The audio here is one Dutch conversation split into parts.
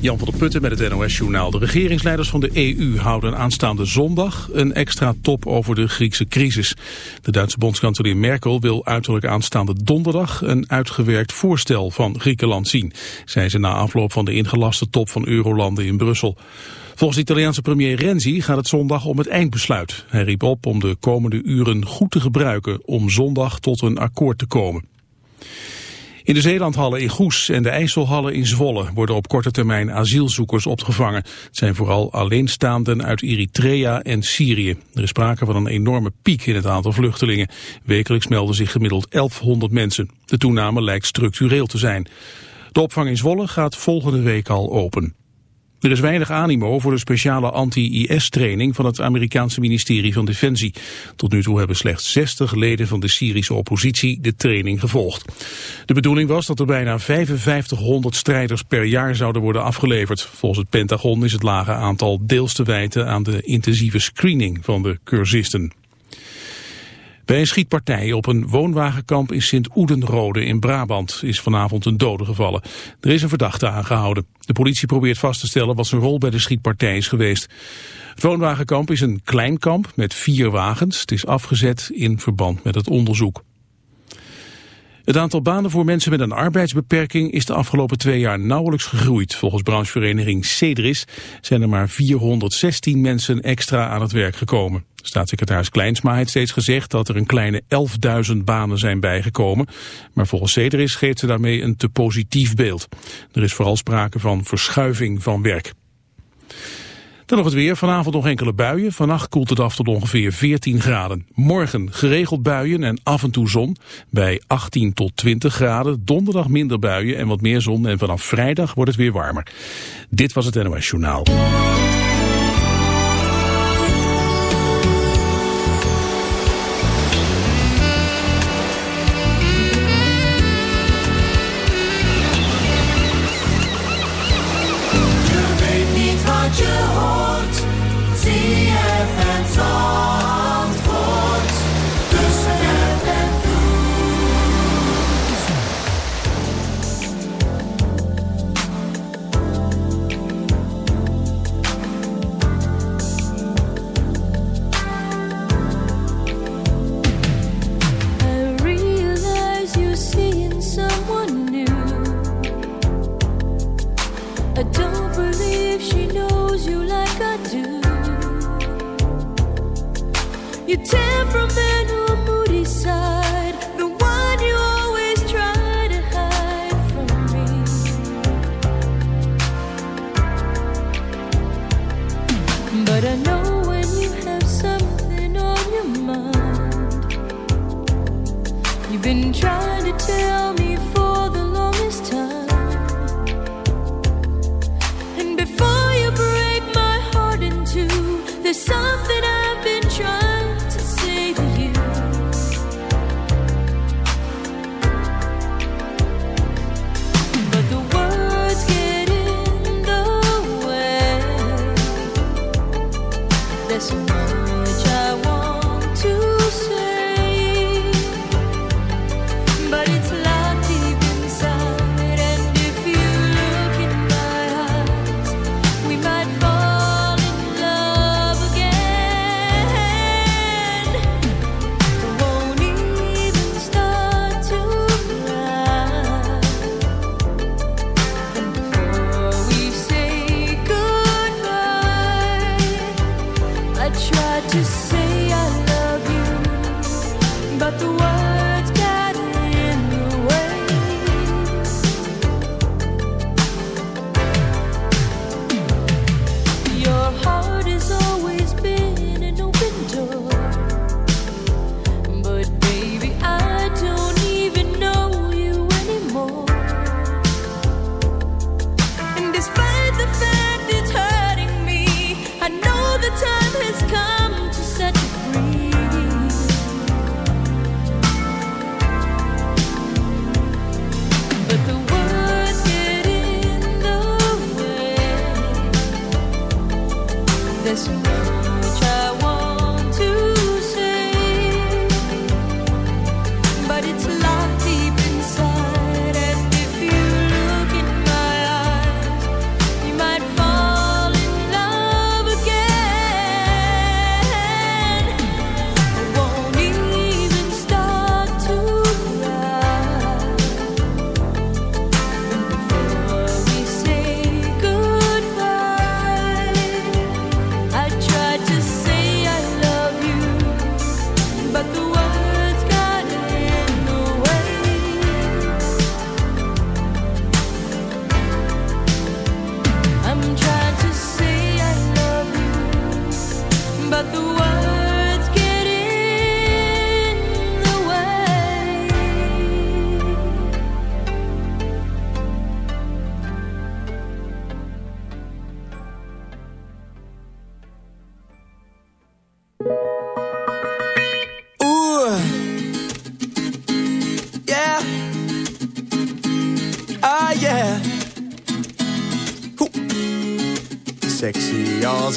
Jan van der Putten met het NOS-journaal. De regeringsleiders van de EU houden aanstaande zondag een extra top over de Griekse crisis. De Duitse bondskanselier Merkel wil uiterlijk aanstaande donderdag een uitgewerkt voorstel van Griekenland zien. Zei ze na afloop van de ingelaste top van Eurolanden in Brussel. Volgens de Italiaanse premier Renzi gaat het zondag om het eindbesluit. Hij riep op om de komende uren goed te gebruiken om zondag tot een akkoord te komen. In de Zeelandhallen in Goes en de IJsselhallen in Zwolle worden op korte termijn asielzoekers opgevangen. Het zijn vooral alleenstaanden uit Eritrea en Syrië. Er is sprake van een enorme piek in het aantal vluchtelingen. Wekelijks melden zich gemiddeld 1100 mensen. De toename lijkt structureel te zijn. De opvang in Zwolle gaat volgende week al open. Er is weinig animo voor de speciale anti-IS-training van het Amerikaanse ministerie van Defensie. Tot nu toe hebben slechts 60 leden van de Syrische oppositie de training gevolgd. De bedoeling was dat er bijna 5500 strijders per jaar zouden worden afgeleverd. Volgens het Pentagon is het lage aantal deels te wijten aan de intensieve screening van de cursisten. Bij een schietpartij op een woonwagenkamp in Sint-Oedenrode in Brabant is vanavond een dode gevallen. Er is een verdachte aangehouden. De politie probeert vast te stellen wat zijn rol bij de schietpartij is geweest. Het woonwagenkamp is een klein kamp met vier wagens. Het is afgezet in verband met het onderzoek. Het aantal banen voor mensen met een arbeidsbeperking is de afgelopen twee jaar nauwelijks gegroeid. Volgens branchevereniging Cedris zijn er maar 416 mensen extra aan het werk gekomen. Staatssecretaris Kleinsma heeft steeds gezegd dat er een kleine 11.000 banen zijn bijgekomen. Maar volgens Cedris geeft ze daarmee een te positief beeld. Er is vooral sprake van verschuiving van werk. Dan nog het weer. Vanavond nog enkele buien. Vannacht koelt het af tot ongeveer 14 graden. Morgen geregeld buien en af en toe zon. Bij 18 tot 20 graden. Donderdag minder buien en wat meer zon. En vanaf vrijdag wordt het weer warmer. Dit was het NOS Journaal.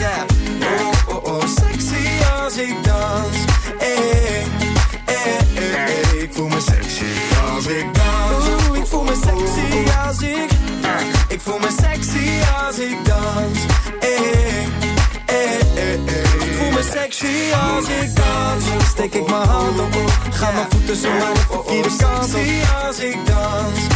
yeah. Oh, oh, oh, sexy als ik dans. Hey, hey, hey, hey. Ik voel me sexy als ik dans. Oeh, ik voel me sexy als ik. Ik voel me sexy als ik dans. Hey, hey, hey, hey. Ik voel me sexy als ik dans. Steek ik mijn hand op. Ga mijn voeten zo maar de verkeerde kant op. als ik dans.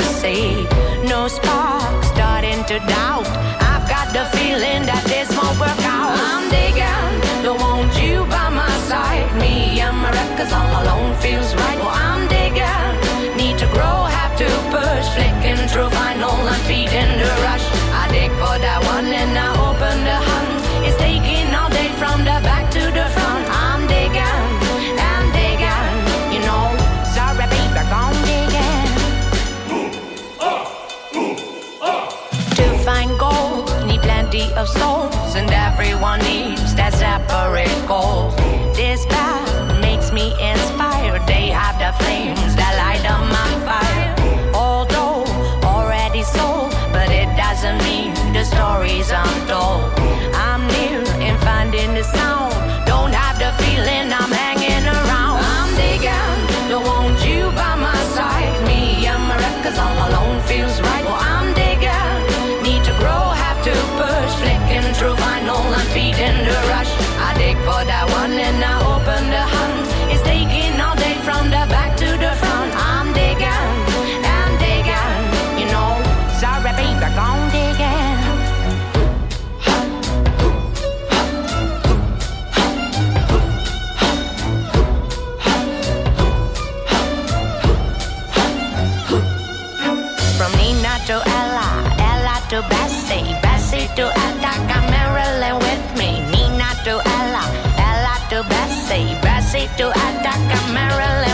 To. Of souls, and everyone needs that separate goal. This path makes me inspired. They have the flames that light up my fire. Although already sold, but it doesn't mean the stories untold. I'm near in finding the sound. potato attack a Maryland.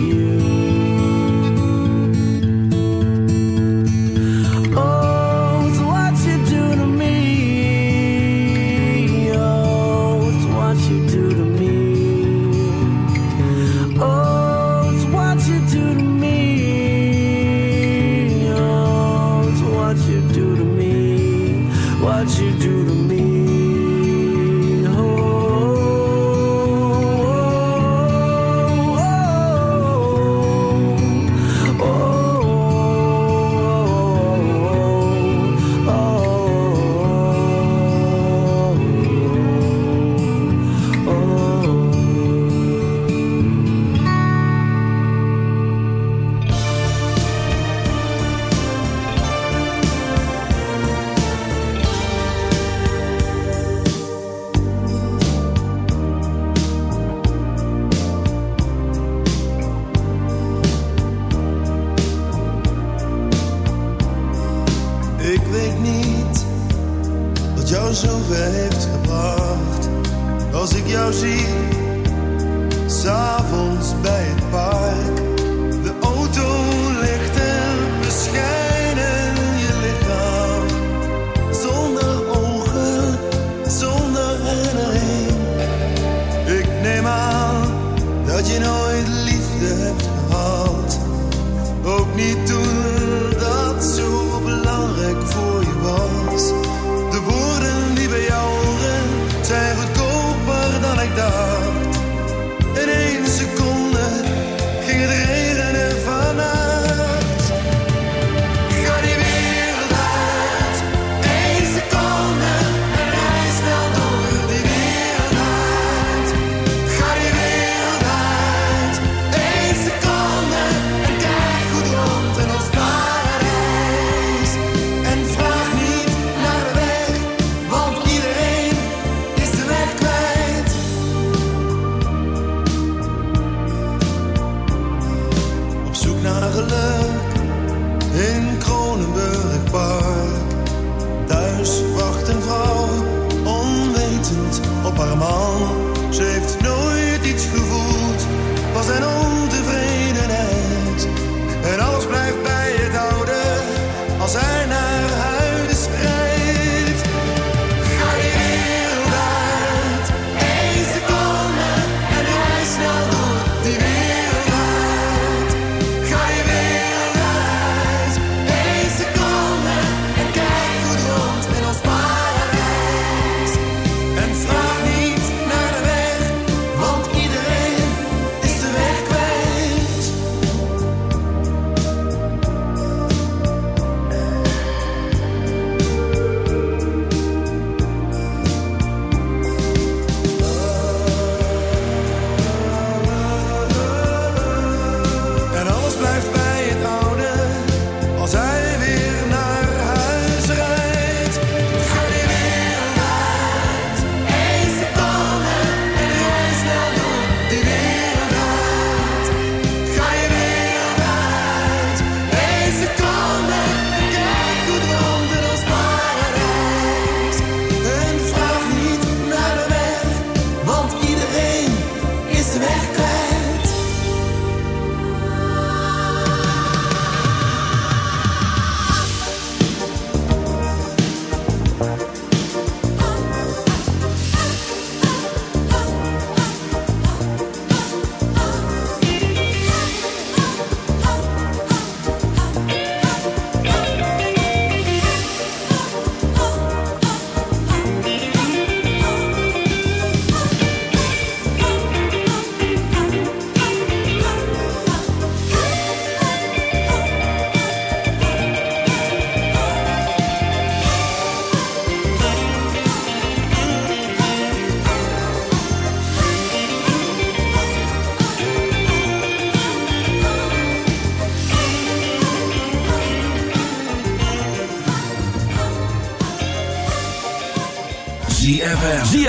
What you do